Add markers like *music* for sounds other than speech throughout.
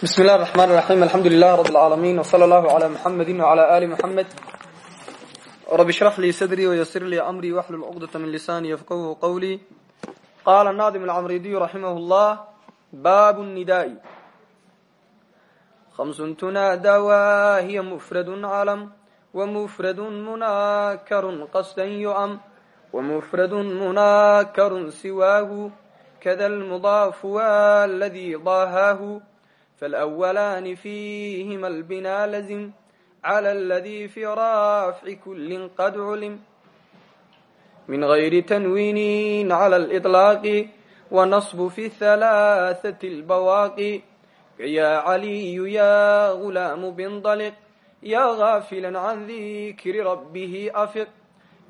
بسم الله الرحمن الرحيم الحمد لله رب العالمين وصلى الله على محمد وعلى آل محمد رب اشرح لي صدري ويسر لي أمري واحلل عقدة من لساني يفقهه قولي قال الناظم العمريدي رحمه الله باب النداء خمس تنادى وهي مفرد علم ومفرد مناكر قصدا يؤم ومفرد مناكر سواه كذا المضاف والذي ضاهاه فالأولان فيهما البنا لزم على الذي في رافع كل قد علم من غير تنوين على الإطلاق ونصب في الثلاثة البواقي يا علي يا غلام بنطلق يا غافلا عن ذكر ربه أفق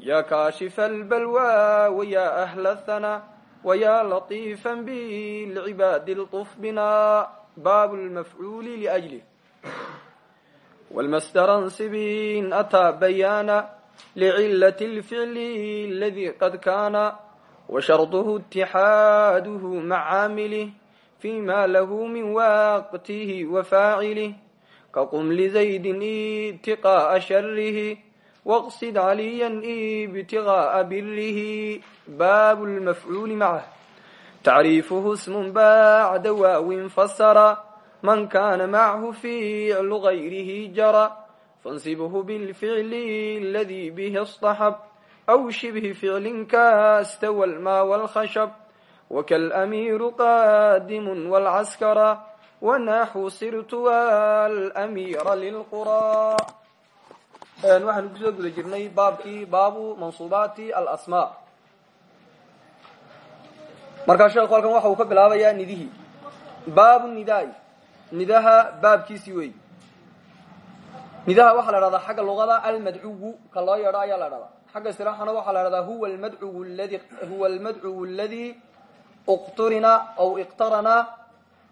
يا كاشف البلوى ويا أهل الثنى ويا لطيفا بالعباد الطف بنا bab mafcuuli ljlih wlmastaransibiin ataa bayaana lcilat اlficli اladii qad kaana washarduhu itixaaduhu macaamilih fima lahu min waqtihi wafaacilih kaqum lizaydin ibtiqaa'a sharihi waqsid caliya ibtiqaa'a birihi baabu lmafcuuli macah tacriifuhu smun bacda waawin fasara man kana macahu ficlu gayrihi jara fansibhu bilficli aladi bihi اstaxab aw shibhi ficlin kastawa lmaa wاlkhashab wakalamiiru qadimu wاlcaskara wanaxu sirtu alamiira lilqura waxaanu kusoo guda jirnay baabkii baabu mansuubaati alasma markaa sheekhu halkan waxa uu ka bilaabayaa nidihii baabu nidaai nidaha baabkiisii wey nidaha waxaa la dhahdaa xagga luqada almadcuwu ka loo yeedho ayaa la dhahdaa xagga istilaaxana waxaa la dhahdaa huwa almadcuwu ladi huwa almadcuwu aladi uqturina aw iqtarana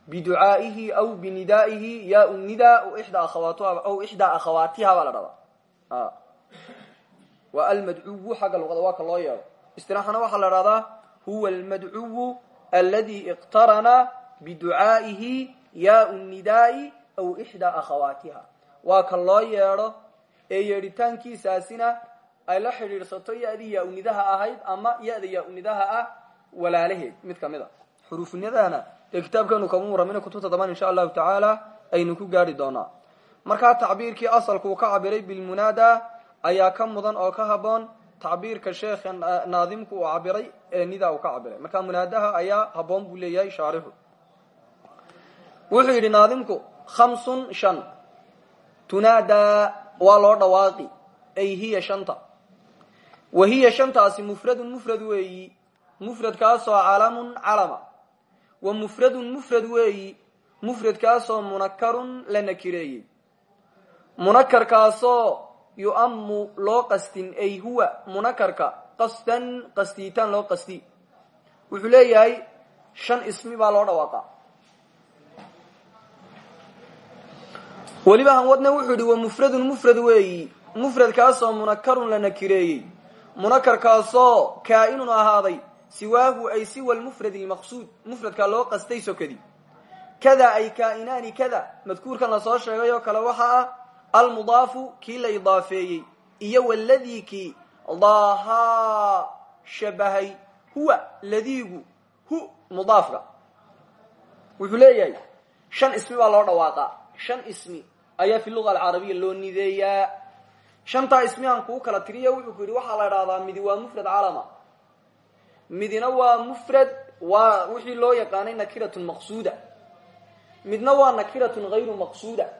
biducaa'ihi aw binidaa'ihi ya nida ixdaa akhawaatuha aw ixdaa akhawaatiha baa la dhahdaa waa almadcuwu xagga luqada waa ka loo yeedho. Istilaaxana waxaa la dhahdaa huwa almadcuwu aladi iqtarana biducaa'ihi yaa nidaai aw ixdaa akhawaatiha waa ka loo yeedho ee yeedhitaankiisaasina ay la xidhiidhsato ya-dii yaa-unidaha ahayd ama ya-da yaa-unidaha ah walaalaheed mid ka mid a xuruufinadana dee kitaabkeenu kama warramina kutubta daban insha allahu tacaala aynu ku gaari doonaa markaa tacbiirkii asalku uu ka cabiray bilmunaada ayaa ka mudan oo ka haboon tacbiirka sheekha naadimku uu cabiray ee nidaa uu ka cabiray marka munaadaha ayaa haboon buu leeyahay shaarixu wuxuu yidhi naadimku khamsun shan. Tunaadaa waa loo dhawaaqi. Ay hiya shanta. Wa hiya shantaasi mufradun mufrad weeyi. Mufradkaasoo calamun calama. Wa mufradun mufrad weeyi. Mufradkaasoo munakarun la nakireeyey. Munakarkaasoo yuamu loo qastin ay huwa munakarka qasdan qastiitaan loo qasti. Wuxuu leeyahay shan ismi baa loo dhawaaqa weliba hanwadna wuxuu yihi wa mufradun mufrad weeyi mufradkaasoo munakarun la nakireeyey munakarkaasoo kaa-inun ahaaday siwaahu ay siwa lmufrad lmaqsuud mufradkaa loo qastay sokadi. Kada ay kaa-inaani kada madkuurkan la soo sheegay oo kale waxa ah almudaafu kii la idaafeeyey iyo waladii kii daahaa shabahay huwa ladiigu hu mudaafka. Wuxuu leeyahay shan ismi baa loo dhawaaqa shan ismi ayaa fi luga alcarabiya loo nideeyaa. Shantaa ismi aan kuu kala tiriya wuxuu ku yidhi waxaa la idhahdaa midi waa mufrad calama. Midina waa mufrad waa wixii loo yaqaanay nakiratun maqsuuda. Midna waa nakiratun hayru maqsuuda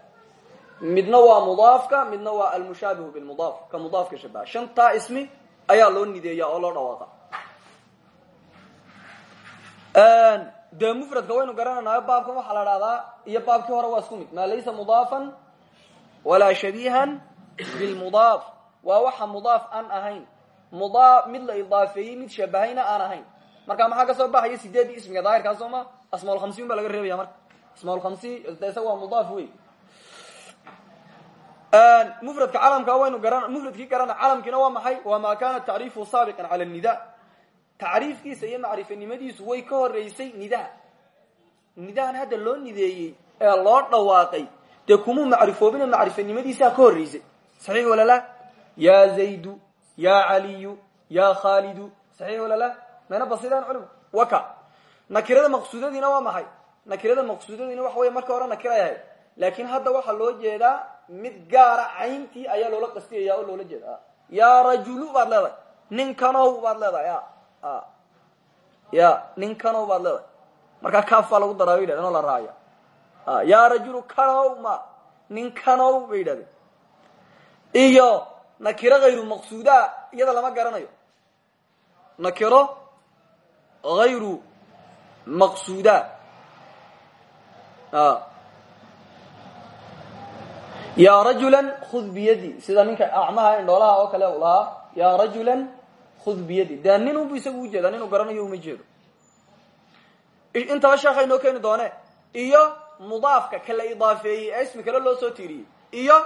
midna waa mudaafka midna waa almushaabihu bilmudaaf ka mudaafka shabaha shantaa ismi ayaa loo nideeya oo loo dhawaaqa. Dee mufradka waynu garanaynayo baabkan waxaa la dhahdaa iyo baabkii hore waa isku mid. Maa laysa mudaafan walaa shabihan bilmudaaf. Waa waxa mudaaf aan ahayn. Mudaa mid la idaafeeyey mid shabahayna aan ahayn. Marka maxaa ka soo baxaya? Sideedii ismiga daahirkaa soo ma? Asmaaulkhamsiin baa laga reebaya marka. Asmaaulkhamsi de isaga waa mudaaf wey mufradka calamka waynu garan mufradkii garana calamkiina waa maxay? Waa maa kana tacriifu saabiqan cala nida tacriifkiisa iyo macrifanimadiisu way ka horeysay nidaha nidahan hadda loo nideeyey ee loo dhawaaqay dee kumuu macrifoobina macrifanimadiisaa ka horreysay? Saxiix walala ya zaydu ya caliyu ya khalidu saxiix walala mayna basidaan culima waka. Nakirada maqsuudadiina waa maxay? Nakirada maqsuudadiina waxa wey marka hore nakira laakin hadda waxaa loo jeedaa mid gaara cayntii ayaa loola qastiyaya oo loola jeeda ya rajulu baad leedahay. Ninkanow baad leedahay ya ninkanow baad leedahay. Markaa kaaf baa lagu daraa bay la raaya ya rajulu kanow ma ninkanow bay yidhahdeen. Iyo nakiro hayru maqsuuda iyada lama garanayo. Nakiro hayru maqsuuda ya rajula khud biyadi. Sida ninka acmaha indhoolaha oo kale lahaa ya rajula khud biyadi. Dee nin unbu isagu garanayo uma jeedo. Intaba sheekha inoo doone iyo mudaafka idaafeeyey ee ismi kale loo soo tiiriyey iyo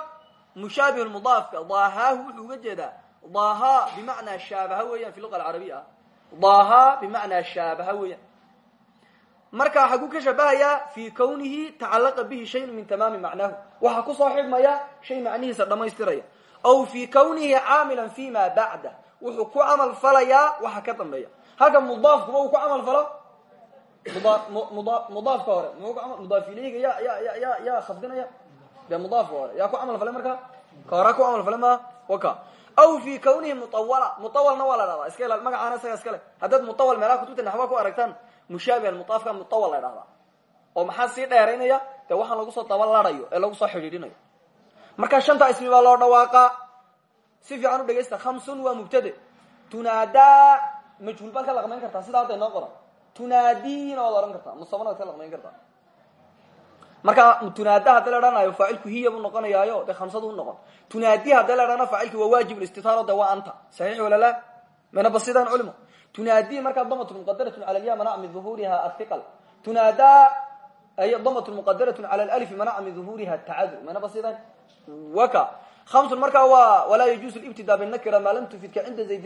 mushaabih mudaafka dahaahu wuxuu uga jeedaa daha bimacnaa shaabaha fi luga alcarabiya ah daha bimacnaa shaabaha markaa xaguu ka shabahayaa fii kawnihi tacalaqa bihi shayun min tamaami macnaahu waxaa ku soo xidhmaya shay macnihiisa dhammaystiraya. Aw fii kawnihi caamilan fi ma bacda wuxuu ku camal falayaa waxa ka dambeeya. Halka mudaafkuba uu ku camal falo? Mudaafka hore. Mudaaf ilayga ya ya ya ya yaa khafdinaya dee mudaafka hore. Yaa ku camal falay markaa ka horaa ku camal falay maa waka. Aw fii kawnihi muawala muawalna waa la dhahdaa iska ilaal. Magacaana isaga iska le haddaad muawal meelaha kutubta naxwa ku aragtaan mushaabihan mudaafka muawal la dhahdaa oo maxaa sii dheeraynaya? Dee waxaan lagu soo dabalarayo ee lagu soo xidhiidhinayo. Marka shanta ismi baa loo dhawaaqaa si fiican u dhegaysta khamsun waa mubtade. Tunaadaa majhuul baad ka laqmayn kartaa. Sidaa hadda inoo qoran. Tunaadiina waad kartaa. Musabana waad ka kartaa. Marka tunaada haddii la dhanayo faacilku hiya noqonayaayo. Dee khamsadu u noqon. Tunaadi haddii la dhana waa waajib istitaaro de waa anta. Saxiix wala la mana basidaan culimo tunaadi markaa damatun muqadaratun cala lya manaca min duhuriha athiqal tunaada ay damatun muqadaratun cala alif manaca min duhuriha tacadur mana basidaan waka. Hamsun markaa waa walaa yajuusu libtida binakira maa lam tufidka cinda zayd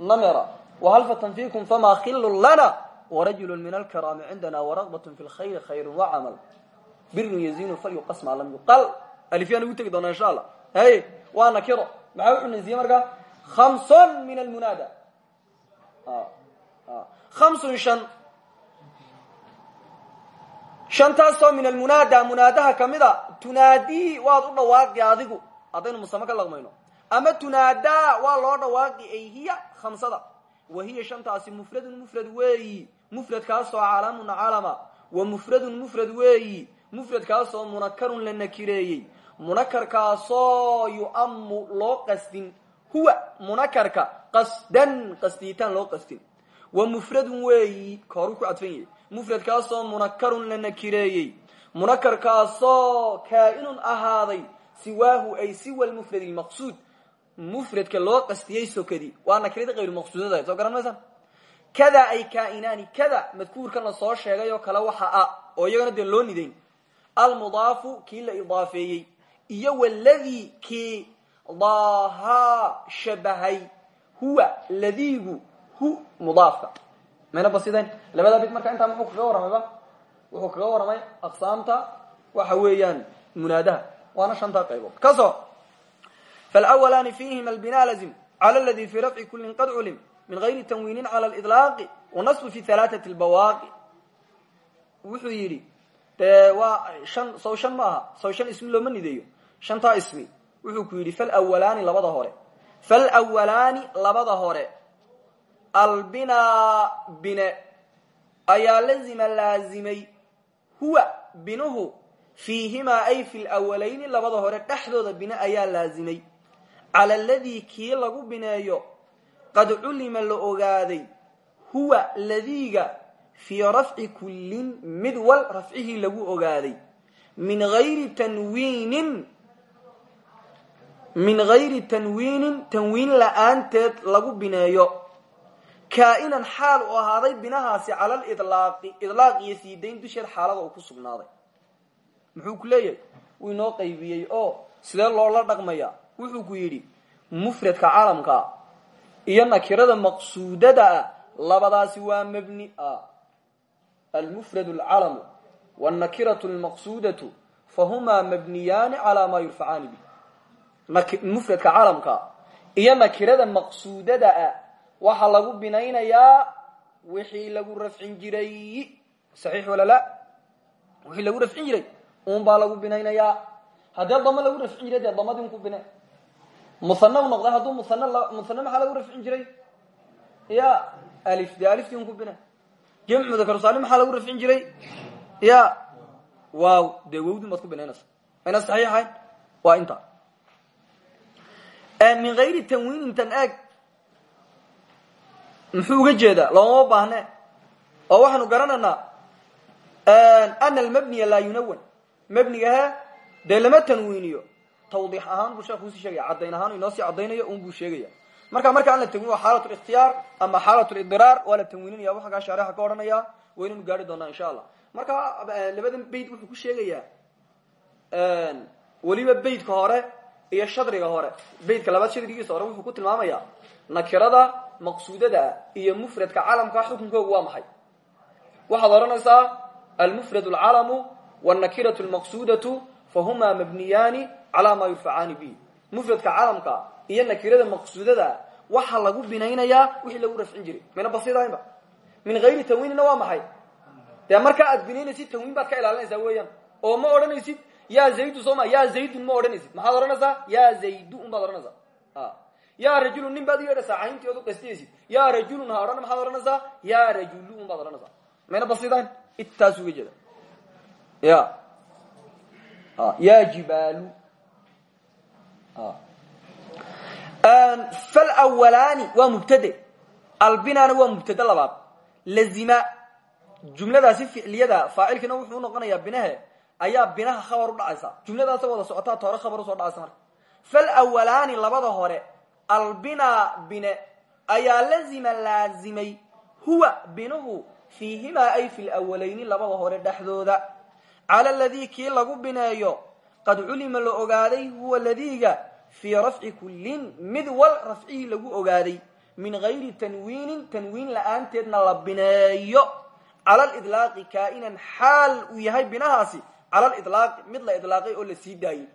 namira. Wahalfatan fikum fama khilun lana? Warajulu min alkaraami cindana waragbat fi lkhayri khayru wacamal birun yazinu falyuqas maa lam yuqal. Alifyaan ugu tegi doona insha allah. Hay waa nakiro. Maxaa wuxuu nasiye markaa hamsun min almunaada hamsun shan shantaasoo min almunaada munaadaha kamida tunaadii waad u dhawaaqi adigu haddaynu musame ka laqmayno ama tunaadaa waa loo dhawaaqi ay hiya khamsada wa hiya shantaasi mufradun mufrad weeyi mufradkaasoo calamun calama wa mufradun mufrad weeyi mufradkaasoo munakarun la nakireeyey munakarkaasoo yu'amu loo qasdin huwa munakarka qasdan qasdiitaan loo qasdin. Wa mufradun weeyi kooruu ku cadfan yahay. Mufradkaasoo munakarun la nakireeyey munakarkaasoo kaa-inun ahaaday siwaahu ay siwa lmufrad lmaqsuud mufradka loo qastiyey sokadi waa nakirada kayru maqsuudada soo garan maysan? Kada ay kaainaani kada madkuurkan la soo sheegay oo kale waxa ah oo iyagana dee loo nidayn. Almudaafu kii la idaafeeyey iyo waladii kii daahaa shabahay. Huwa ladiigu hu mudaafka mayna basideen labadaa bid marka intaa muxuu kaga warramayba wuxuu kaga warramay aqsaamta waxa weeyaan munaadaha. Waana shantaa qaybood. Kaso falawalaani fiihima albina lazim. Cala ladi fi rafci kulin qad culim min gayri tanwiinin cala lidlaaqi wanasbu fi halaatat lbawaaqi wuxuu yidhi dee waa shan saw shan ma aha saw shan ismi looma nideeyo. Shantaa ismi wuxuu ku yidhi falawalaani labada hore. Falawalaani labada hore. Albinaa bine ayaa lazima laazimay. Huwa binuhu fiihimaa ay fi lwalayni labada hore dhexdooda bine ayaa laazimay. Cala aladii kii lagu bineeyo qad culima la ogaaday huwa ladiiga fii rafci kullin mid wal rafcihii lagu ogaaday. Min gayri tanwiinin min gayri tanwiinin tanwiin la'aanteed lagu bineeyo. Kaa-inan xaal uu ahaaday binahaasi cala lidlaaqi idlaaq iyo sii dayn dusheed xaalada uu ku sugnaaday. Muxuu ku leeyahay? Wuu inoo qaybiyey oo sidee loola dhaqmaya? Wuxuu ku yidhi mufradka calamkaa iyo nakirada maqsuudada ah labadaasi waa mabni ah almufrad alcalamu wاnakiratu lmaqsuudatu fahumaa mabniyaani calaa maa yurfacaani bih mufradka calamka iyo nakirada maqsuudada ah waxaa lagu binaynayaa wixii lagu rafcin jiray. Saxiix wala la? Wixii lagu rafcin jiray un baa lagu binaynayaa. Haddii damo lagu rafcin jiray dee damadii un ku bine musane u noqday hadduu musane musane maxaa lagu rafcin jiray? Ya alif dee aliftii un ku bine jamcu dakarusali maxaa lagu rafcin jiray? Ya waaw dee wowdin baad ku binaynaysa mayna saxiixayn waa inta min hayri tanwiinintan eeg muxuu uga jeedaa? Looma baahne? Oo waxaanu garanaynaa ana almabniya laa yunawan mabnigahe dee lama tanwiiniyo. Tawdiix ahaan buu sheekh u sii sheegaya caddayn ahaan inoo sii caddaynayo un buu sheegaya. Marka marka aan la tanwin waa xaalat likhtiyaar ama xaalat lidiraar waa la tanwiininaya waxa kaa shaarixa ka odhanaya waynaynu gaari doonaa insha allah. Marka labadan beyt wuxuu ku sheegayaa weliba beytka hore iyo shadriga hore. Beytka labaad shadrigiisa hore wuxuu ku tilmaamayaa nakirada maqsuudada ah iyo mufradka calamka xukunkoogu waa maxay? Waxaad odhanaysaa almufrad alcalamu wاnakiratu lmaqsuudatu fahumaa mabniyaani calaa maa yurfacaani bihi. Mufradka calamka iyo nakirada maqsuudada waxaa lagu binaynayaa wixii lagu rafcin jiray. Mina basidaynba min hayri tanwiinina waa maxay? Dee markaa aad binaynaysid tanwiin baad ka ilaalinaysaa weeyaan. Oo ma odhanaysid ya zaydu soo ma ya zaydun ma odhanaysid. Maxaad odhanaysaa? Ya zaydu un baad odhanaysaa. Ya rajulun nin baad yeedhaysaa cayntii ood u qastiyaysid ya rajulun ha odhan maxaad odhanaysaa? Ya rajulu un baad odhanaysaa. Mayna basidayn intaas uga jeeda. Ya. Ya jibaalu. Falwalaani waa mubtade. Albinaana waa mubtade labaad. Lazima. Jumladaasi ficliyada faacilkiina wuxuu unoqonayaa binahe ayaa binaha khabar u dhacaysa jumladaasa wada socotaa toore khabar u soo dhacaysa marka. Falwalaani labada hore albina bine ayaa lazima laazimay. Huwa binuhu fiihimaa ay fi lwalayni labada hore dhexdooda. Cala ladii kii lagu bineeyo qad culima la ogaaday huwa ladiiga fii rafci kullin mid wal rafcihii lagu ogaaday. Min gayri tanwiinin tanwiin la'aanteedna la bineeyo. Cala lidlaaqi kaa'inan xaal uu yahay binahaasi cala lidlaaqi mid la idlaaqay oo la sii daayey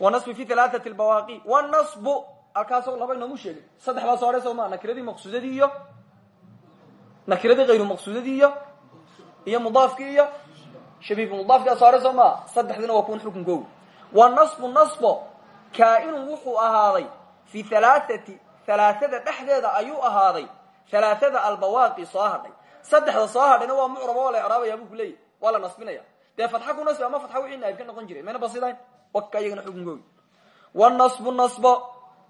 wanasbu fi alaaati lbawaaqi wanasbu halkaasoo laba inoomu sheegay saddex baa soo hadhay soo maa nakiradii maqsuudadii iyo nakiradii hayru maqsuudadii iyo iyo mudaafkii iyo shabiibu mudaafkia soo hadhay soo maa saddexdiina waa kuwan xukunkoogi wanasbu nasbo kaa-inun wuxuu ahaaday fi halaaati halaaada dhexdeeda ayuu ahaaday halaaada albawaaqi soo hadhay saddexda soo hadhayna waa mucrab dee fatxa ku nasbi ama fatxa wixii naayib ka noqon jiray. Mayna basidayn waka iyagana xukunkoogi wanasbu nasbo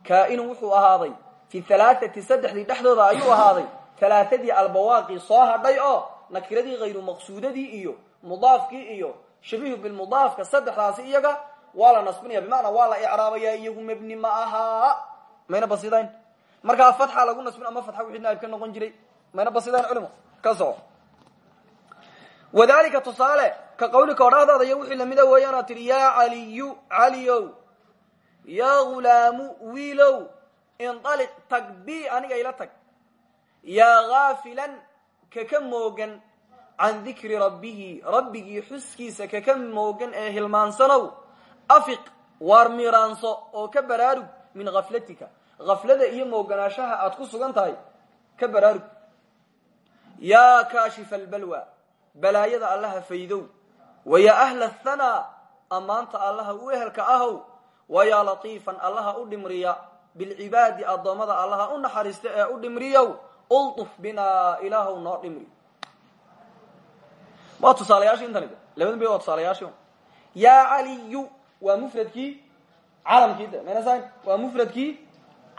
kaa-inun wuxuu ahaaday fi halaaati saddexdii dhexdooda ayuu ahaaday. Halaaadii albawaaqi soo hadhay oo nakiradii hayru maqsuudadii iyo mudaafkii iyo shabiihu bilmudaafka saddexdaasi iyaga waa la nasbinaya. Bimacnaa waa la icraabaya iyagu mebni ma ahaa mayna basidayn markaa fatxa lagu nasbin ama fatxa wixii naayib ka noqon jiray. Mayna basidayn culimo ka soco wadalika tusaale ka qawlika odhaahdaada iyo wixii lamida weeyaanaa tihi yaa caliyu caliyow yaa ghulaamu wiilow inaliq tag bi aniga ila tag. Yaa gaafilan kaka moogan can dikri rabbihi rabbigii xuskiisa kaka moogan ee hilmaansanow. Afiq waar miiraanso oo ka baraarug min khaflatika khaflada iyo mooganaashaha aad ku sugan tahay ka baraarug. Yaa kaashifa albalwa balaayada allaha faydow wayaa ahla athanaa ammaanta allaha u ehelka ahow wayaa latiifan allaha u dhimriya bilcibaadi addoommada allaha u naxariista ee u dhimriyow ultuf binaa ilaahow noo dhimri waa tusaalayaashii intani labadan bay waa tusaalayaashii yaa caliyu waa mufradkii calamkii de maynasan waa mufradkii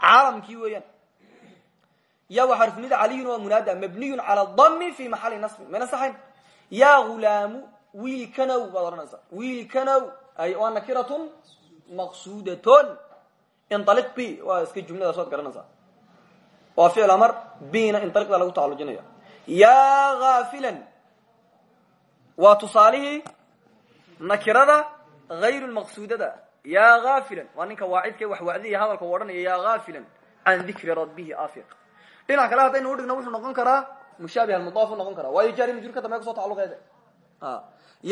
calamkii weeyaan. Ya waa xarfunida caliyun waa munaada mabniyun cala dami fi maxali nasbi mayna saxayn. Yaa hulaamu wiilkanow baad odhanaysaa. Wiilkanow ay waa nakiratun maqsuudatun. Inaliq b waa iska jumladaas waad garanaysaa. Waa ficil amar bna inaliqda lagu tacalujinaya yaa gaafilan waa tusaalihii nakirada hayru lmaqsuudada yaa gaafilan waa ninka waacidka wax wacdiya hadalka u odhanaya yaa gaafilan can dikri rabbihi afiq dhinac kale haddaynu udhigno wuxuu noqon karaa mushaabih almudaaf u noqon karaa. Waayo jaari majruurka dambe ku soo tacaluqeede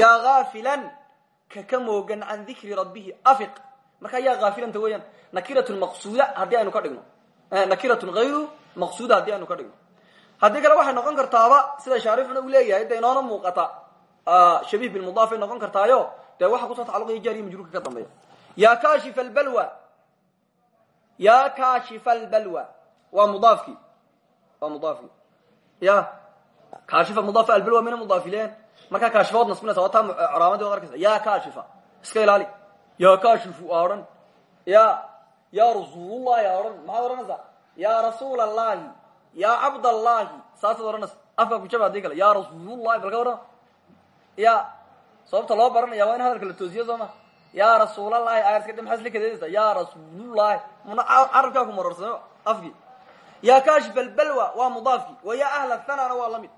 yaa haafilan ka ka moogan can dikri rabbihi afiq. Markaa yaa haafilanta weeyaan nakiratun maqsuuda haddii aynu ka dhigno. Nakiratun hayru maqsuuda haddii aynu ka dhigno. Haddii kale waxay noqon kartaaba sida shaarixuna uu leeyahay de inoona muuqata. Shabiih bilmudaafay noqon kartaayo dee waxa ku soo tacaluqaya jaariya majruurka ka dambeeya. Ya kashifa albalwa ya kashifa albalwa waa mudaafkii. Waa mudaafkii. Ya kashifa mudaaf albalwa mina mudaafileen markaa kaashifaod nasbinaysa waa taa caraamadi od arkaysa ya kashifa iska ilaali. Ya kashifu aa odhan ya ya rasuulullahi aa odhan maxaad odhanaysaa ya rasuula allahi ya cabdallahi saasaad odhanaysa afkaa kujaba haddii kale. Ya rasuulullahi balka odhan ya sababta loo baranaya waa in hadalka la toosiyo soo ma ya rasuulallahi ayarska maxaa isla kadeedaysa ya rasuulullahi muna ku mararsano afkii ya kashif albalwa waa mudaafkii wa ya ahla thanana waa la mid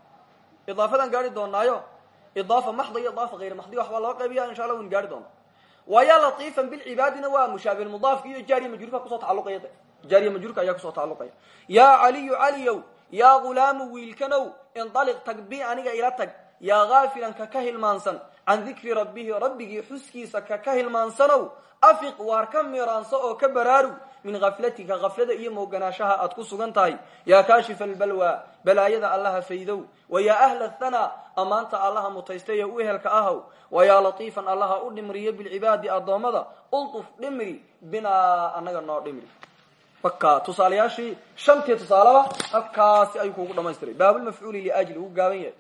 idaafadan gaari doonaayo idaafa maxda iyo idaafa hayr maxdi waxbaa loo qaybiya insha allah waynu gaari doona. Wa ya latiifan bilcibaadina waa mushaabi mudaafki iyo jaariya majruurka ku soo tacaluqaya jaariya majruurka ayaa ku soo tacaluqaya ya caliyu caliyow ya gulaamu wiilkanow indaliq tag bi aniga ila tag. Yaa haafilan ka ka hilmaansan can dikri rabbihi rabbigii xuskiisa ka ka hilmaansanow afiq waar ka miiraanso oo ka baraarug min khaflatika khaflada iyo mooganaashaha aad ku sugan tahay. Yaa kaashifa albalwa balaayada allaha faydow. Wa yaa ahla thana ammaanta allaha mutaystay u ehelka ahow. Wa yaa latiifan allaha u dhimriyo bilcibaadi addoommada. Ultuf dhimri binaa annaga noo dhimri. Waka tusaalayaashii shantii tusaaleba halkaasi ayuu kuugu dhamaystiray baabulmafcuuli liajli uu gaaban yahay.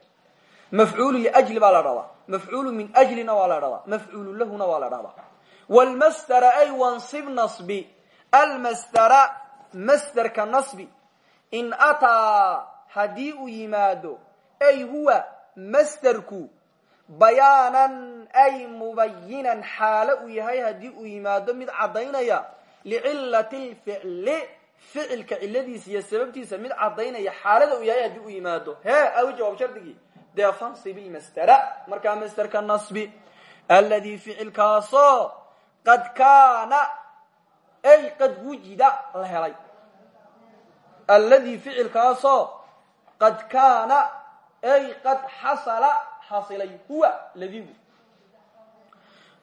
Mafcuulu liajli baa la dhahdaa mafcuulu min ajlina waa la dhahdaa mafcuulu lahuna waa la dhahdaa wlmasdera ay wansib nasbi almasdera masderka nasbi in ataa haddii uu yimaado ay huwa masderku bayaanan ay mubayinan xaalo uu yahay haddii uu yimaado mid caddaynaya licilati lficli ficilka ciladiisa iyo sababtiisa mid caddaynaya xaalada uu yahay haddii uu yimaado hee awi jawaab shardigii dee fansib ilmasdera markaa masderka nasbi alladii ficilkaasoo qad kaana ay qad wujida la helay. Alladii ficilkaasoo qad kaana ay qad xasala xasilay huwa ladigu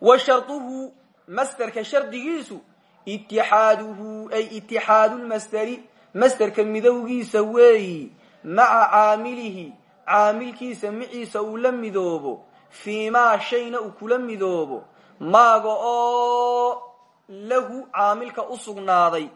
wa sharduhu masderka shardigiisu itixaaduhu ay itixaadu lmasderi masderka midowgiisa weeyi maca caamilihi caamilkiisa maciisa uu la midoobo fii maa shayna uu kula midoobo maaga oo lahu caamilka u sugnaaday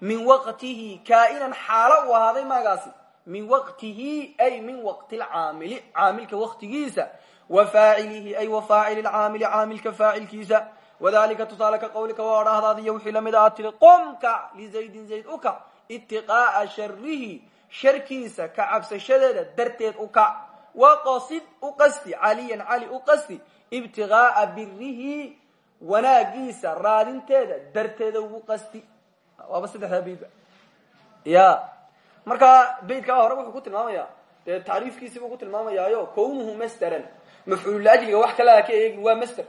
min waqtihi kaa'inan xaalo uu ahaaday maagaasi min waqtihi ay min waqti lcaamili caamilka waqtigiisa wa faacilihi ay wa faacili lcaamili caamilka faacilkiisa wadalika tusaale ka qawlika waa odhahdaadiyo wixii la mid a tiri qomka lizaydin zayd ukac itiqaa'a sharihi sharkiisa ka cabsashadeeda darteed ukac waqasid u qasti caliyan cali u qasti ibtigaaa birihi wanaagiisa raadinteeda darteeda ugu qasti waaba saddexdaa baydba ya. Markaa baydkaa hore wuxuu ku tilmaamaya dee tacriifkiisii buu ku tilmaamayaayo kownuhu masderan mafcuulajliga wax kalea ka eegin waa masder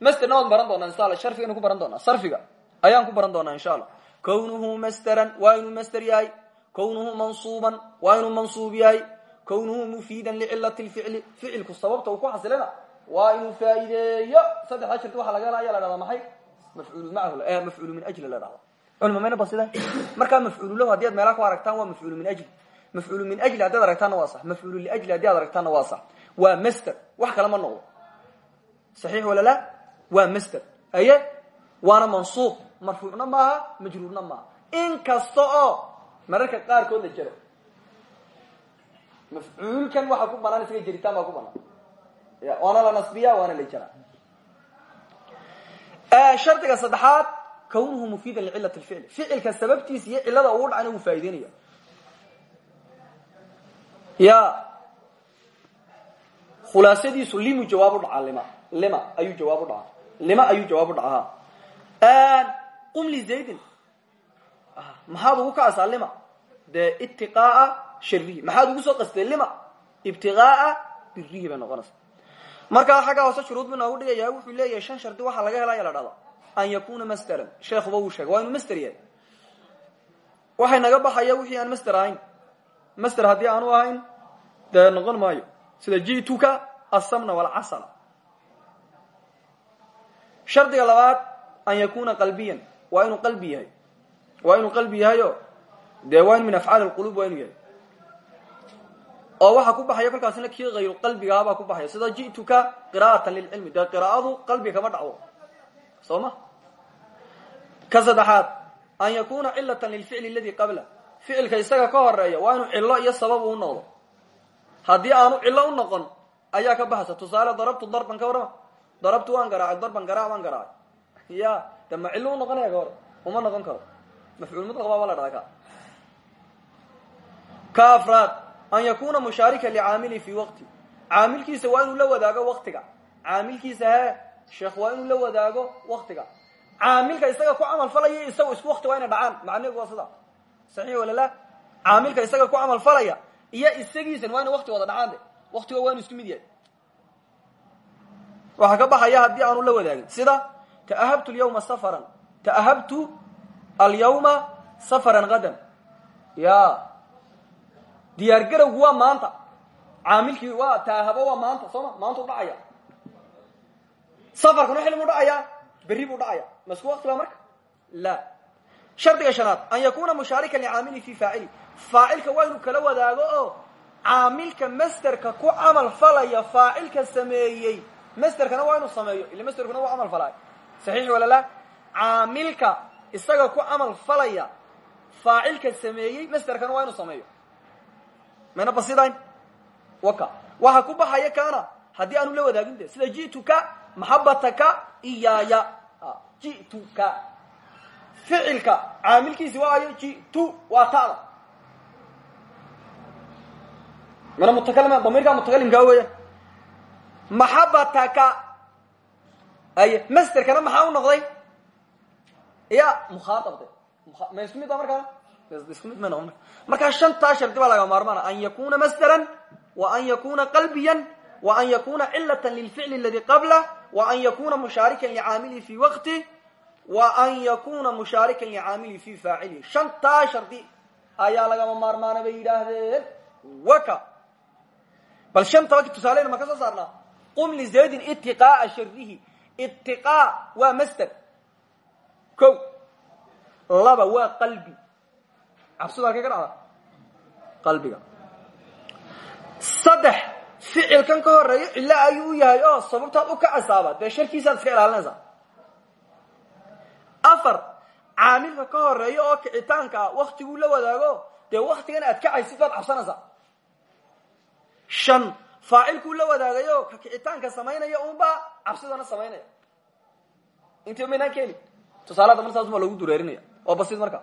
masderna waan baran doonaa insha alla sharfigaynu ku baran doonaa. Sarfiga ayaan ku baran doonaa insha allah. Kownuhu masderan waa inuu masder yahay kownuhu mansuuban waa inuu mansuub yahay kownuhu mufiidan licilati lficli ficilku sababta uu ku xasilana waa inuu faa'iideeyo saddexdaa jirta waxaa laga hela ayaa la dhahdaa maxay mafcuulu macahu mafcuulu min ajli la dhahda culima mayna basida markaa mafcuulu lahu haddi ad meelaha ku aragtaan waa mafcuulu min ajli mafcuulu min ajli haddi ad aragtaanna waa sax mafcuulu liajli haddi ad aragtaanna waa sax waa master wax kale ma noqdo saxiix wala la waa master aye waana mansuub marfuucna maaha majruurna maaha in kasta oo mararka qaarkood la jero mafcuulkan waxaa ku banaan isaga jeritaan baa ku banaan waana la nasbiya waana la jara shardiga saddexaad kawnuhu mufiidan licilat lficli ficilka sababtiisa iyo cilada ugu dhacna wuu faa'ideynaya ya khulaasadiisu limu jawaabu dhacaa lima lima ayuu jawaabu dhacaa lima ayuu jawaabu dhacaha qum lizaydin maxaad ugu kacaysaa lima. Dee itiqaaa sharihi maxaad ugu soo qastay lima. Ibtigaaa birihi bay noqonaysa. Markaa xagga hoose shuruud bu noogu dhigaya wuxuu leeyahay shan shardi waxaa laga helaya la dhahda an yakuna masderan sheekuba wuu sheegay waa inuu master yahay. Waxay naga baxaya wixii aan master ahayn. Master haddii aanu ahayn dee noqon maayo. Sida jituka asamna walcasala shardiga labaad an yakuna qalbiyan. Waa inuu qalbi yahay waa inuu qalbi yahayo dee waa in min afcaali lqulub waa inuu yahay. Oo waxaa ku baxaya kolkaasina kii hayru qalbigaha baa ku baxaya. Sida ji'tuka qira'atan lilcilmi. Dee qiraa'adu qalbiga kama dhacdo. Soo ma? Ka saddexaad an yakuna cilatan lilficli aladi qabla. Ficilka isaga ka horreeya waa inuu cillo iyo sabab u noqdo. Haddii aanu cillo u noqon ayaa ka baxaysa tusaale darabtu darban ka warama darabtu waan garaacay darban garaac waan garaacay. Ya de ma cillo u uma noqon karo mafcuul mutlaq baa ba la dhaha ka ka afraad an yakuna mushaarika licaamili fi waqti caamilkiisa waa inuu la wadaago waktiga caamilkiisa he sheekh waa inuu la wadaago waktiga caamilka isaga ku camal falaya isaga isku wakti waa inay dhacaan macnigu waa sida saxiix wala la caamilka isaga ku camal falaya iyo isagiisan waa ina wakti wada dhacaan de waktigo waa inu isku mid yahay waxaa ka baxaya haddii aanu la wadaagin sida taahabtu lyawma safaran taahabtu alyawma safaran gadan ya. Diyaar garowgu waa maanta. Caamilkii waa taahabo waa maanta soo ma maanta u dhacaya. Safarkuna xili buu dhacaya berri buu dhacaya. Ma isku wakti ba marka? La. Shardiga shanaad an yakuna mushaarikan licaamili fi faacili faacilka waa inuu kala wadaago oo caamilka masterka ku camal falaya faacilka sameeyey. Masterkana waa inuu sameeyo ila masterkuna waa camal falay saxiix wala la? Caamilka isaga ku camal falaya faacilka sameeyey masterkana waa inuu sameeyo. Mayna basidayn? Waka. Waxa ku baxaya kaana haddii aanu la wadaagin de sida ji'tuka maxabataka iyaaya. Ji'tuka ficilka caamilkiisi waayo ji'tu waa ta'da. Mana mutakalima damiirkaa mutakalimkaa weeyaan maxabataka aye masterkana maxaa u noqday ya mukhaaabde ma isku mid ba markaa? Isku mid may noqon. Markaa shantaa shardi baa laga maarmaana an yakuna masderan wa an yakuna qalbiya wa an yakuna cilata lilficli aladi qablah wa an yakuna mushaarikan licaamili fi waqti wa an yakuna mushaarikan licaamili fi faacili. Shantaa shardi ayaa lagama maarmaana bay yidhaahdeen. Waka. Bal shantaba tusaaleyna ma ka soo saarnaa? Qum lizaydin itiqaaa sharihi itiqaa waa masder ko laba waa qalbi. Cabsidu halkay ka dhacda qalbiga. Saddex ficilkan ka horeeyo cilo ayuu u yahay oo sababtaad u kacasaaba dee sharkiisaad iska ilaalinaysaa afar caamilka ka horeeyo oo kicitaanka ah waktiguu la wadaago dee waktigan aad kacaysid baad cabsanaysaa. Shan faacilkuu la wadaagayo ka kicitaanka samaynaya unbaa cabsidana samaynaya. Intii maynaan keeni tusaalada mar saas baa loogu dureerinaya oo basid marka.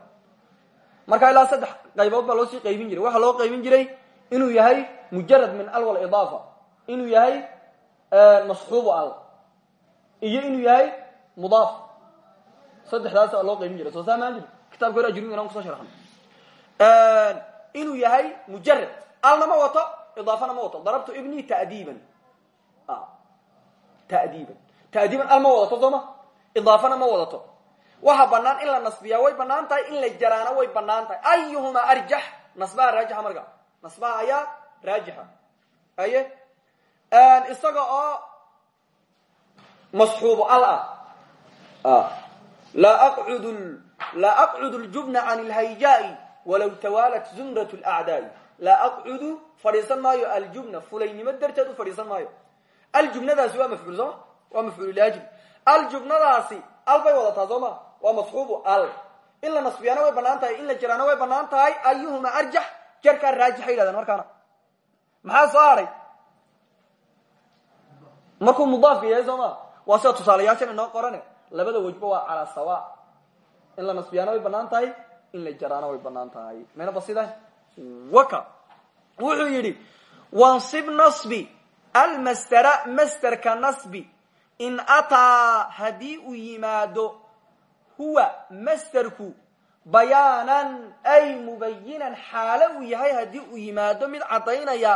Marka ilaa saddex qaybood baa loo sii qaybin jiray. Waxaa loo qaybin jiray inuu yahay mujarad min alwal idaafa. Inuu yahay masxuubu al. Iyo inuu yahay mudaaf. Saddexdaas loo qaybin jiray. Soo saamaan jir kitabka hore ajrumi inaan kuso sharxan inuu yahay mujarad alna ma wato idaafana ma wato. Darabtu ibni tadiiban. Tadiiban. Tadiiban al ma wadato sooma idaafana ma wadato waxa banaan in la nasbiyaa way bannaan tahay in la jaraana way bannaan tahay. Ayuhumaa arjax nasbaha raajixa marka. Nasbaha ayaa raajixa aye isaga oo masxuubu al ah. Aqcud laa aqcud ljubna can lhayjaai walaw tawaalat zumrat lacdaai laa aqcudu fadhiisan maayo aljubna. Fulaynimo darteed u fadhiisan maayo. Aljubnadaasi waa mafcuul sooma waa mafcuul liajli aljubnadaasi al bay wadataa soo ma waa masxuubu al. In la nasbiyaana way bannaan tahay in way bannaan tahay ayuhuma arjax jarkaa raajixa yidhahdeen maxaa soo hadhay markuu mudaafka yahay soo ma? Waa sida qorane labada wejba waa calaa sawa. In la way bannaan tahay in way bannaan tahay. Mayna basida waka. Wuxuu yidhi wansib nasbi almastera masterka nasbi. In ataa haddii uu yimaado huwa masterku bayaanan ay mubayinan xaalo yahay haddii uu yimaado mid caddaynaya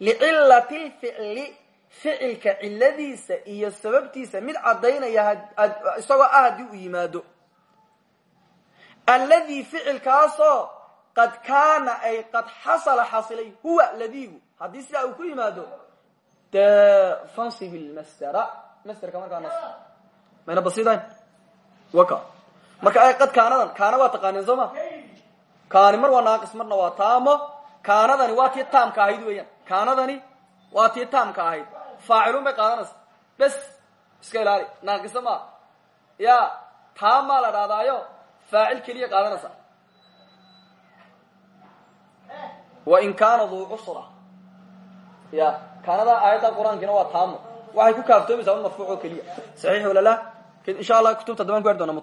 licilati lficli ficilka ciladiisa iyo sababtiisa mid caddaynaya isagoo ah haddii uu yimaado. Alladii ficilkaasoo qad kaana ay qad xasala xasilay huwa ladiigu. Haddii sidaa ku yimaado dee fansib ilmasdera masderka markaa nas mayna basidayn waka marka qad kaanadan kaana waa taqaaneen soo ma? Kaani mar waa naaqis marna waa taamo. Kaanadani waa tii taamka ahayd weeyaan. Kaanadani waa tii taamka ahayd. Faacilun bay qaadanaysa. Bes iska ilaali. Naaqisa maa ya taam maa la dhahdaayo faacil keliya qaadanaysa. Wain kaana duu cusra ya kaanada aayadda qur'aankiina waa taamo. Waxay ku kaaftoomaysaa un marfuuc oo keliya. Saxiix wala la? Insha allah kutubta daban ku heri doona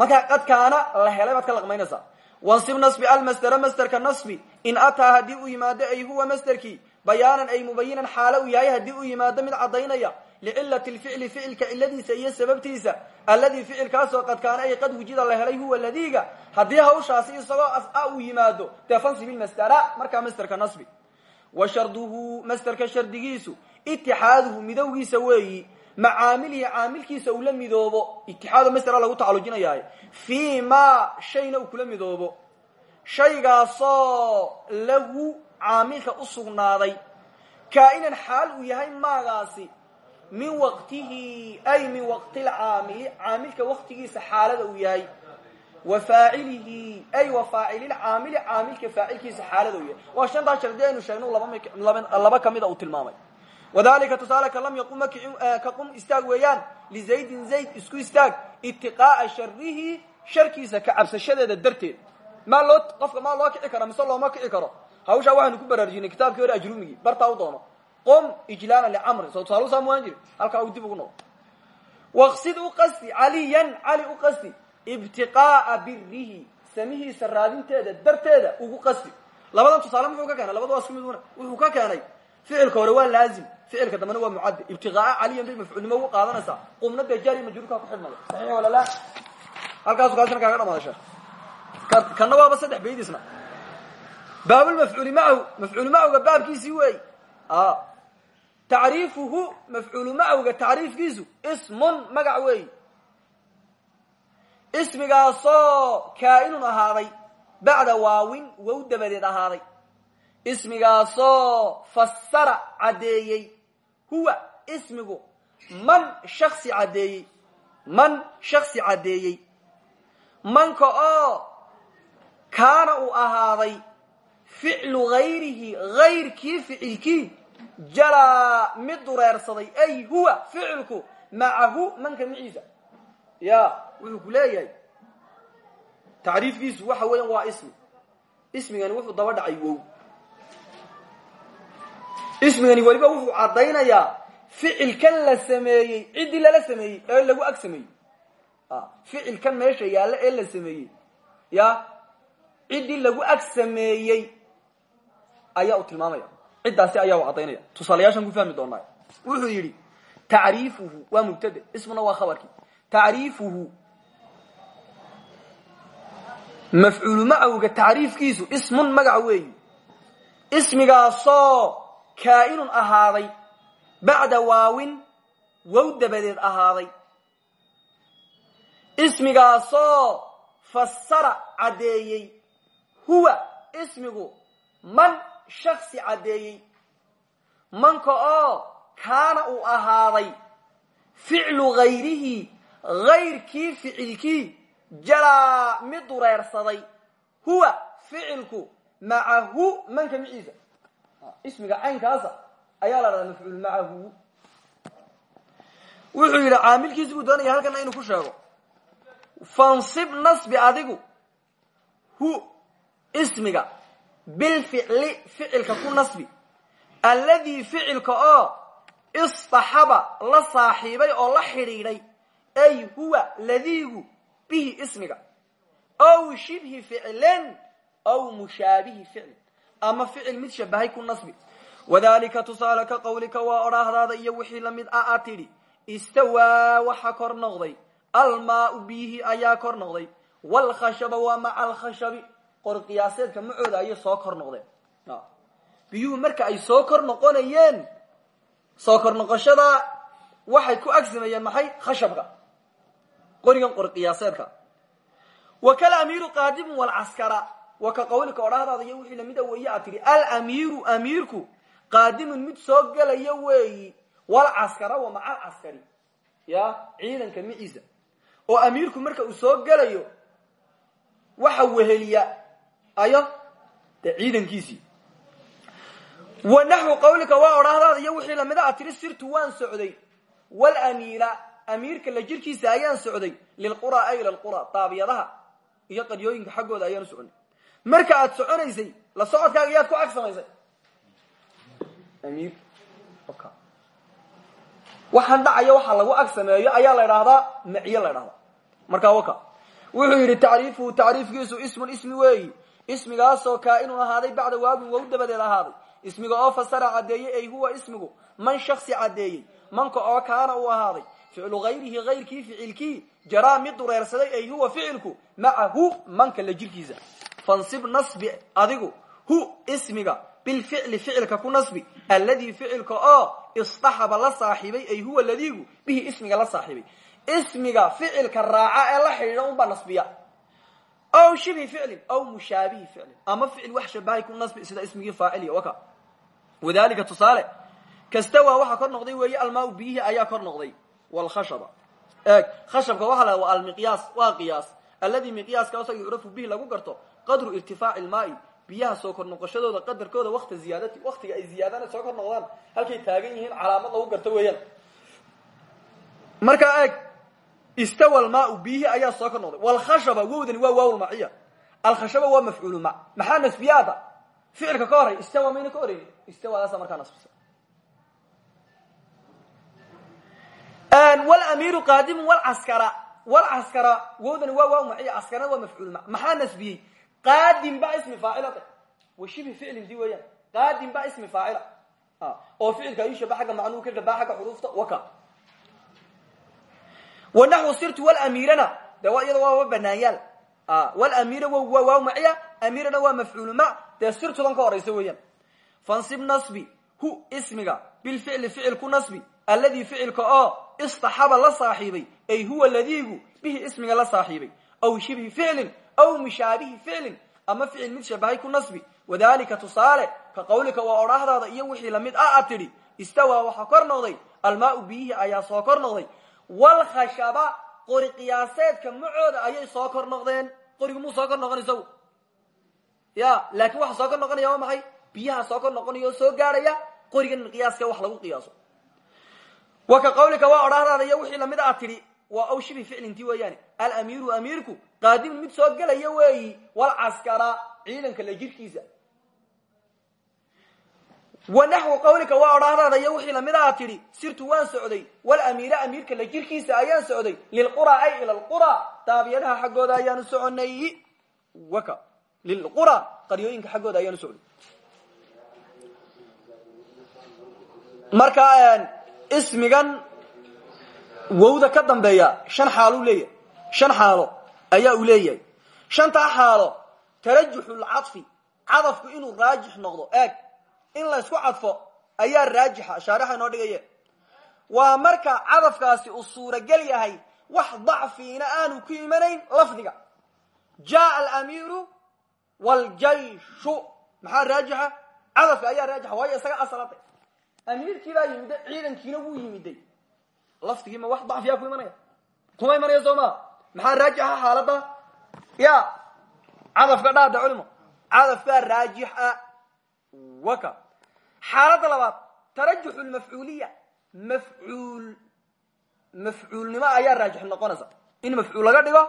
marka qad kaana la helay baad ka laqmaynaysaa. Wansib nasbi almasdera masderka nasbi. In ataa haddii uu yimaado ay huwa masderkii bayaanan ay mubayinan xaalo uu yahay haddii uu yimaado mid caddaynaya. Licilati lficli ficilka ciladiisa iyo sababtiisa. Alladii ficilkaasoo qad kaana ay qad wujida la helay huwa ladiiga. Haddii hawshaasi isagoo as-a uu yimaado dee fansib ilmasdera markaa masderka nasbi. Wa sharduhu masderka shardigiisu. Itixaaduhu midowgiisa weeyi macaamilihi caamilkiisa uu la midoobo itixaado masdera lagu tacalujinayahay fii ma shayna uu kula midoobo. Shaygaasoo lahu caamilka u sugnaaday. Kaa'inan xaal uu yahay maagaasi. Min waqtihi ay min waqti lcaamili caamilka waqtigiisa xaalada uu yahay. Wa faacilihi ay wa faacililcaamili caamilka faacilkiisa xaalada uu yahay. Waa shantaa shardi aynu sheegno laba kamida uu tilmaamay wadalika tusaale ka lam yaqum ka qum istaag weeyaan lizaydin zayd isku istaag itiqaa'a sharihi sharkiisa ka cabsashadeeda darteed. Maa loo qofka maa loo kici kara mise looma kici karo? Hawshaa waxaynu ku baraarujinay kitaabkii hore ajrumigii bartaa u doono. Qom ijlaala licamri soo tusaale usaamuwaan jiri halkaa uu dib ugu noqo waqsid u qasti caliyan cali u birihi samihiisa raadinteeda darteeda ugu qasti labadan tusaale muxuu ka keenay? Labada waa isku wuxuu ka keenay ficilka hore waa laazim ficilka dambena waa mucaddi ibtiqaa'a caliyan bay mafcuulnimo ugu qaadanaysaa? Qumna dee jaari majruurkaa ku xidhmaya saxiix wala la halkaasu kaasina kaaga dhamaada sheekh. Kanna waaba saddex baydisna baabulmafcuuli macahu mafcuulu macawga baabkiisii weey. Tacriifuhu mafcuulu macawga tacriifkiisu ismun magac weey. Ismigaasoo kaa'inun ahaaday bacda waawin wow dabadeed ahaaday. Ismigaasoo fasara caddeeyey huwa ismigu man shaksi caddeeyey man shaksi caddeeyey manka oo kaana uu ahaaday ficlu gayrihi gayrkii ficilkii jalaa mid dureersaday ay huwa ficilku macahu manka maciisa ya wuxuu ku leeyahay tacriifkiisu waxa weeyaan waa ismi. Ismigani wuxuu daba dhacay wow ismigani weliba wuxuu caddaynayaa ficilkan la sameeyey ciddii lala sameeyey ee lagu ag sameeyey. Ficilkan meesha yaalla ee la sameeyey. Ya ciddii lagu ag sameeyey ayaa u tilmaamaya. Ciddaasi ayaa u caddaynaya. Tusaalayaashan ku fahmi doonaa wuxuu yidhi tacriifuhu waa mubtade ismuna waa khabarkii tacriifuhu mafcuulu macawga tacriifkiisu ismun magaca weeyi. Ismigaasoo kaa'inun ahaaday bacda waawin wow dabadeed ahaaday. Ismigaasoo fasara caddeeyey huwa ismigu man shaksi caddeeyey. Manka oo kaana uu ahaaday ficlu gayrihi gayrkii ficilkii jalaa mid dureersaday. Huwa ficilku macahu manka maciisa ismiga caynkaasa ayaa la dhahdaa mafcuul macahu. Wuxuu yidhi caamilkiisi buu doonaya halkana inuu ku sheego. Fansib nasbi adigu hu ismiga bilficli ficilka ku nasbi. Alladii ficilka oo istaxaba la saaxiibay oo la xidhiidhay ay huwa ladiigu bihi ismiga. Ow shibhi ficlin ow mushaabihi ficlin ama ficil mid shabahay ku nasbi. Wadalika tusaale ka qawlika waa odhaahdaada iyo wixii la mid ah a tidhi istawaa waxa kor noqday. Almaau biyihi ayaa kor noqday. Wlkhashaba waa maca alkhashabi qor qiyaaseedka macooda ayay soo kor noqdeen. Biyuhu marka ay soo kor noqonayeen soo kor noqoshada waxay ku ag sameeyeen maxay? Khashabka. Qorigan qor qiyaaseedka. Wa kalamiiru qaadimu walcaskara wa ka qawlika odhahdaada iyo wixii la mid a weeye a tidhi alamiiru amiirku qaadimun mid soo gelaya weeyi wal caskara wa maca alcaskari ya ciidanka miciisa. Oo amiirku marka uu soo gelayo waxa weheliya ayo dee ciidankiisii wa naxwu qawlika waa odhaahdaada iyo wixii lamida a tiri sirtu waan socday walamiira amiirka la jirkiisa ayaan socday lilqura ay ila lqura daabiyadaha iyo qaryooyinka xaggooda ayaan u marka aad soconaysay la socodkaaga yaad ku ag samaysay amiir waxaan dhacaya waxa lagu ag sameeyo ayaa la idhaahdaa maciyo la idhahdaa markaa waka. Wuxuu yidhi tacriifuhu tacriifkiisu ismun ismi weeyi. Ismigaasoo kaa-inun ahaaday bacda waagin wow dabadeed ahaaday. Ismiga oo fasara caddeeyey ay huwa ismigu. Man shaksi caddeeyey. Manka oo kaana uu ahaaday. Ficlu hayrihi hayrkii ficilkii jaraa mid dureersaday ay huwa ficilku. Macahu manka la jirkiisa fansib nasbi adigu hu ismiga bilficli ficilka ku nasbi alladii ficilka oo istaxaba la saaxiibay ay huwa ladiigu bihi ismiga la saaxiibay ismiga ficilka raaca ee la xidhiidha unbaa nasbiya. Ow shibi ficlin ow mushaabihi ficlin ama ficil wax shabahay ku nasbi sida ismigii faaciliya waka. Wadalika tusaale kastawa waxaa kor noqday weeye almaau biyihi ayaa kor noqday. Wlkhashaba eeg khashabka waxaa la waa almiqyaas waa qiyaas. Alladii miqyaaskaasoo yucrafu bihi lagu garto qadru irtifaaci ilmaai biyaha soo kor noqoshadooda qadarkooda wakta ziyaadati waktiga ay ziyaadana soo kor noqdaan halkay taagan yihiin calaamad lagu garto weeyaan. Markaa eeg istawa almaau biyihi ayaa soo kor noqday. Wlkhashaba wowdani waa waawlmaciya alkhashaba waa mafcuulu ma. Maxaa nasbiyaada? Ficilka ka horay istawa mayna ka horeyn istawadaasa markaa nasbisa. Wlamiiru qaadimu wlcaskara wlcaskara wowdani waa waaw maciya caskarana waa mafcuul ma. Maxaa nasbiyey qaadim baa ismi faacilade wa shibi ficlin di weeyaan qaadim baa ismi faacila oo ficilka ayuu shaba agga macnuu ka shabaa agga xuruufta waka. Wanaxwu sirtu wlamiirana de waa iyada waaba banaanyaal. Wlamiira waa waaw maciya amiirana waa mafcuul ma. Dee sirtudan ka horaysa weeyaan fansib nasbi hu ismiga bilficli ficil ku nasbi alladii ficilka oo istaxaba la saaxiibay ay huwa ladiigu bihi ismiga la saaxiibay. Aw shibhi ficlin aw mushaabihi ficlin ama ficil mid shabahay ku nasbi wadalika tusaale ka qawlika waa odhaahdaada iyo wixii la mid ah a tidhi istawaa waxaa kor noqday almaau biyihi ayaa soo kor noqday walkhashaba qori qiyaaseedka macooda ayay soo kor noqdeen qorigu muu soo kor noqon isagu ya laakiin waxa soo kor noqonaya waa maxay biyaha soo kor noqonaya oo soo waa aw shibi ficlintii weeyaane alamiiru amiirku qaadimun mid soo gelaya weeyi walcaskara ciidanka la jirkiisa. Wa naxwu qawlika waa odhaahdaada iyo wixii la mid a tidhi sirtu waan socday. Walamiira amiirka la jirkiisa ayaan socday. Lilqura ay ila lqura daabiyadaha xaggooda ayaanu soconay waka. Lilqura qaryooyinka xaggooda ayaanu socday. Marka ismigan wowda ka dambeeya shan xaaluu leeyahay. Shan xaalo ayaa uu leeyahay. Shantaa xaalo tarajuxu lcadfi cadafku inuu raajix noqdo eeg in laysku cadfo ayaa raajixa shaarixa inoo dhigaye. Waa marka cadafkaasi uu suuragel yahay wax dacfiina aanu ku imanayn lafdiga. Jaa alamiiru wljayshu maxaa raajixa? Cadafka ayaa raajixa waayo isaga asalada amiirkii baa yimide ciidankiina wuu yimiday lafdigii ma wax dacfiyaa ku imanaya. Kuma imanaya soo maa maxaa raajixa xaaladda ya cadafka dhaada culimo. Cadafkaa raajixa waka. Xaaladda labaad tarajuxu lmafcuuliya mafcuul mafcuulnimo ayaa raajix noqonaysa. In mafcuul laga dhigo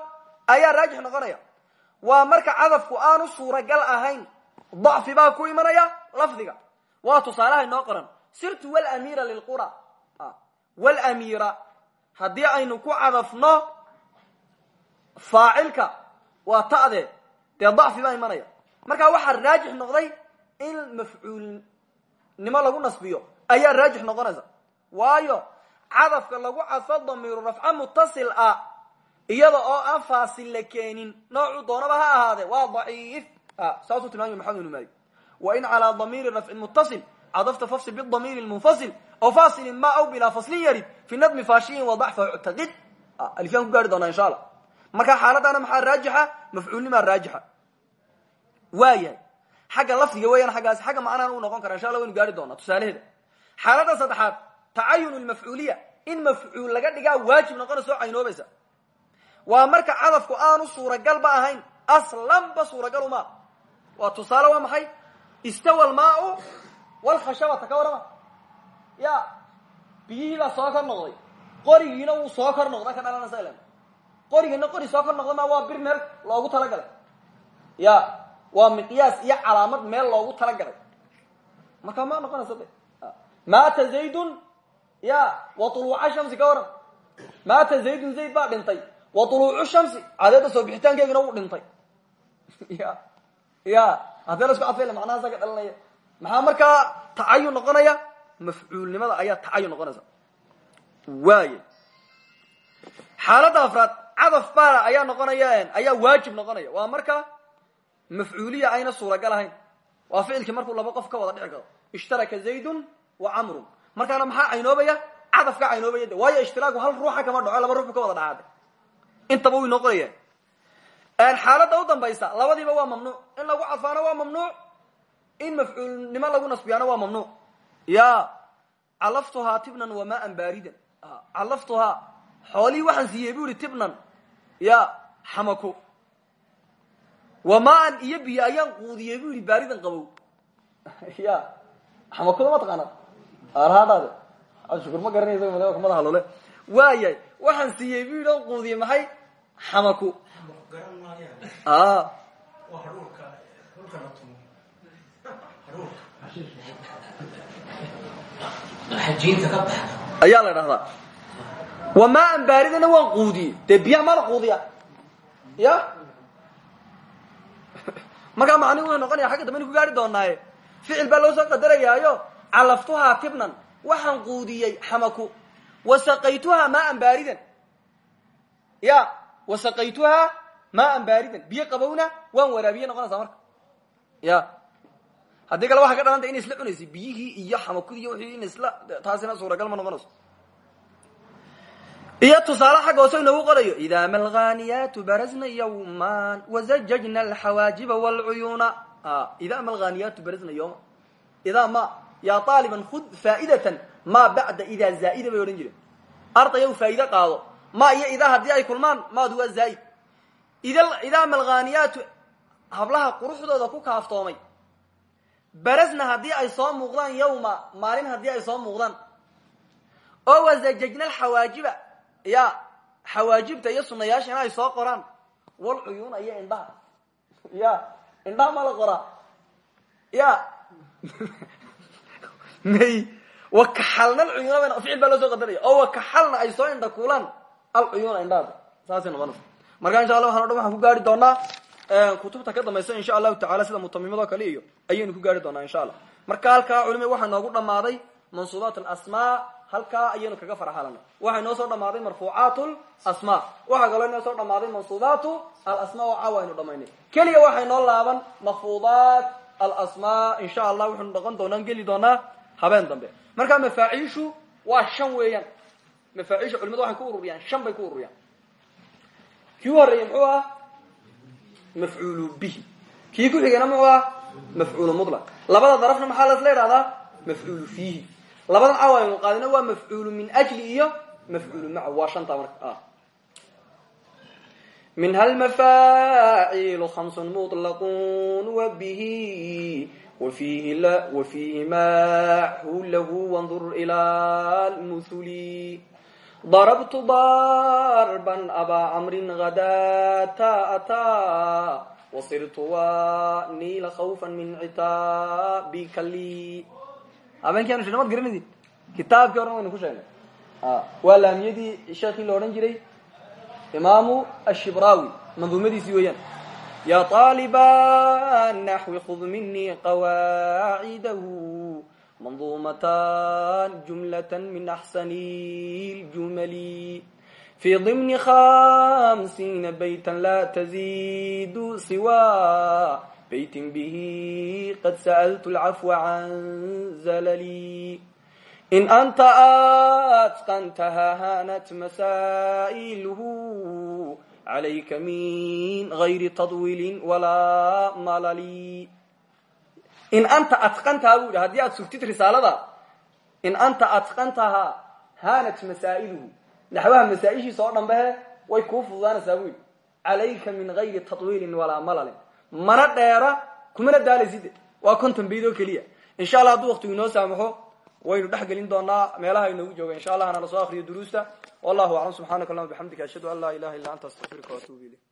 ayaa raajix noqonaya. Waa marka cadafku aanu suuragal ahayn dacfi baa ku imanaya lafdiga. Waa tusaalaha inoo qoran. Sirtu wlamiira lilqura wlamiira haddii aynu ku cadafno faacilka waa ta'de dee dacfi baa imanaya markaa waxaa raajix noqday in mafcuulnimo lagu nasbiyo ayaa raajix noqonaysa waayo cadafka lagu cadfo damiiru rafca mutasil ah iyada oo aan faasil la keenin noocuu doonaba ha ahaade waa daciif saasuu tilmaamay maxamed ibnu maalik wa in calaa damiiri rafcin mutasil cadafta fafsil bidamiiri munfasil aw fasilin ma aw bilaa faslin yarid fi nadmi faashiyin wa dacfa uctaqid alifyaan ku gaari doonaa insha allah marka xaaladdaana maxaa raajixa? Mafcuulnimaa raajixa. Waa yahay xagga lafdiga weeyaan xaggaasi xagga macnahan uu noqon kara insha alla waynu gaari doonaa tusaalaheeda xaalada saddexaad tacayun lmafcuuliya in mafcuul laga dhigaa waajib noqonaysa oo caynoobaysa. Waa marka cadafku aanu suuragalba ahayn aslanba suuragaluma waa tusaale waa maxay? Istawa almaau walkhashabata ka warrama ya biyihii baa soo kor noqday qorigiina wuu soo kor noqda ka dhalanaysa ilan qorigiina qori soo kor noqda ma waa bir meel loogu talagalay ya waa miqyaas iyo calaamad meel loogu talagalay marka ma noqonaysa de maata zaydun ya wa uluuca shamsi ka waran maata zaydun zayd baa dhintay wa uluucu shamsi cadeeda soo bixitaankeegina wuu dhintay ya ya haddii la isku cadfayla macnahaasa ka dhalanaya maxaa markaa tacayun noqonaya mafcuulnimada ayaa tacayun noqonaysa. Waay xaaladda afraad cadaf baa ayaa noqonaya ayaa waajib noqonaya. Waa marka mafcuuliya ayna suuragal ahayn. Waa ficilkii markuu laba qof ka wada dhici karo. Ishtaraka zaydun wa camrun markaana maxaa caynoobaya? Cadafka caynoobaya de. Waayo ishtiraaku hal ruuxa kama dhaco laba ruux ka wada dhacaade intaba way noo qorayaan xaaladda u dambaysa labadiiba waa mamnuuc. In lagu cadfaano waa mamnuuc. In mafcuulnimo lagu nasbiyaano waa mamnuuc ya calaftuhaa tibnan wamaan baaridan calaftuhaa xoolihii waxaan siiyey tibnan ya xamako wamaan iyo biyo ayaan quudiyey bu yihi baaridan qabow. *laughs* Ya xamakoda ma taqaana arhaadaade shukur ma garanaysa kamada halole. Waayahay waxaan siiyey bu yidhi on quudiyey maxay? Xamako ayaa la dhahdaa wamaan baaridana waan quudiyey. Dee biyaha maa la quudiya ya? *laughs* Markaa macnihi wuxuu noqonaya xagga dambe inu ku gaari doonaaye ficil baa loo soo qadarayaayo. Calaftuhaa tibnan. Waxaan quudiyey xamaku. Wasaqaytuhaa maaan baaridan. Ya? Wasaqaytuhaa maaan baaridan. Biyo qabowna waan waraabiye noqonaysaa marka. Ya haddii kale waxaa ka dhalanta ina isla cunaysa biyihii iyo xamakudi iyo in isla taasina suuragal ma noqonayso iyo tusaale xagga hoose inoogu qorayo idaa ma alghaniyaatu barazna yawman wazajajna alxawaajiba wlcuyuuna idaa ma alghaniyaatu barazna yawma. Idaa ma yaa aaliban hud faa'idatan ma bacda idaa zaa'ida bay odhan jireen. Ardayow faa'iide qaado. Ma iyo idaa haddii ay kulmaan maadu waa zaa'id. Idaa ma alghaniyaatu hablaha quruxdooda ku kaaftoomay barazna haddii ay soo muuqdaan yawma maalin haddii ay soo muuqdaan. Oo wazajajna alxawaajiba ya xawaajibta iyo sunayaashana ay soo qoraan. Wal cuyuuna iyo indhaha. Ya indhaha ma la qoraa. Ya. *laughs* May wakaxalna alcuyuuna ban ficil baa loo soo qadaraya. Oo wakaxalna ay soo indha kuulaan alcuyuuna indhahada saasay noqonaysa. Marka insha allah waxan o dhan ku gaari doonaa kutubta ka dambaysa insha allahu tacala sida mutamimado kale iyo ayaynu ku gaari doonaa insha allah marka halkaa culima waxaa noogu dhamaaday mansuubaat alasmaa halkaa ayaynu kaga farxalana waxaa inoo soo dhamaaday marfuucaat asma. Waxaa kaloo inoo soo dhamaaday mansuubaatu alasma oo caawa aynu dhamaynay keliya waxay noo laaban mahfuudaat alasma insha allah waxaynu dhaqan doonaan geli doonaa habeen dambe. Markaa mafaaciishu waa shan weeyaan. Mafaaciisha culimadu waxay ku ururiyaan shan bay ku ururiyaan. Kii u muxuu ah mafcuulu bihi kii ku xigayna muxuu ah mafcuulu mutlaq. Labada darafna maxaa lasla idhahdaa mafcuulu fiihi labadan caawa aynu qaadina waa mafcuulu min ajli iyo mafcuulu maca. Waa shantaa marka minha almafaacilu hamsun muطlaqun wabihi wafiihi machu lahu wandur ila lmuhuli darabtu darban abaa camrin hadata ataa wasirtu wanila khawfa min citaabika li habeenkii anu shidhamad garanaydi kitaabkii oran waynu ku sheegnay waa laamiyadii sheekii la odhan jiray imaamu ashibraawi manduumadiisii weeyaan ya طaaliba naxwi khud minii qawaacidahu manduumatan jumlata min axsani ljumali fi ضimni hamsiina bayta laa tazidu siwa baytin bihi qad sa'altu lcafwa can zalali in anta atqantaha hanat masaa'iluhu calayka min gayri tadwilin walaa malali in anta atqantaha bu yidhi haddii aad sugtid risaalada in anta atqantahaa haanat masaa'iluhu. Naxwaha masaa-ishiisa oo dhanbehe way kuu fududaanaysaa bu yidhi. Calayka min gayri tatwiilin walaa malalin. Mana dheera kumana daalaysid waa konton bayd oo keliya. Insha allah hadduu waqtigu inoo saamaxo waynu dhex gelin doonaa meelaha inoogu jooga insha allah hana la soo akriyo duruusta. Wallahu aclam subxaanaka allahuma bixamdika ashhadu an laa ilaha illa anta astaqfiruka waatuubu ilayk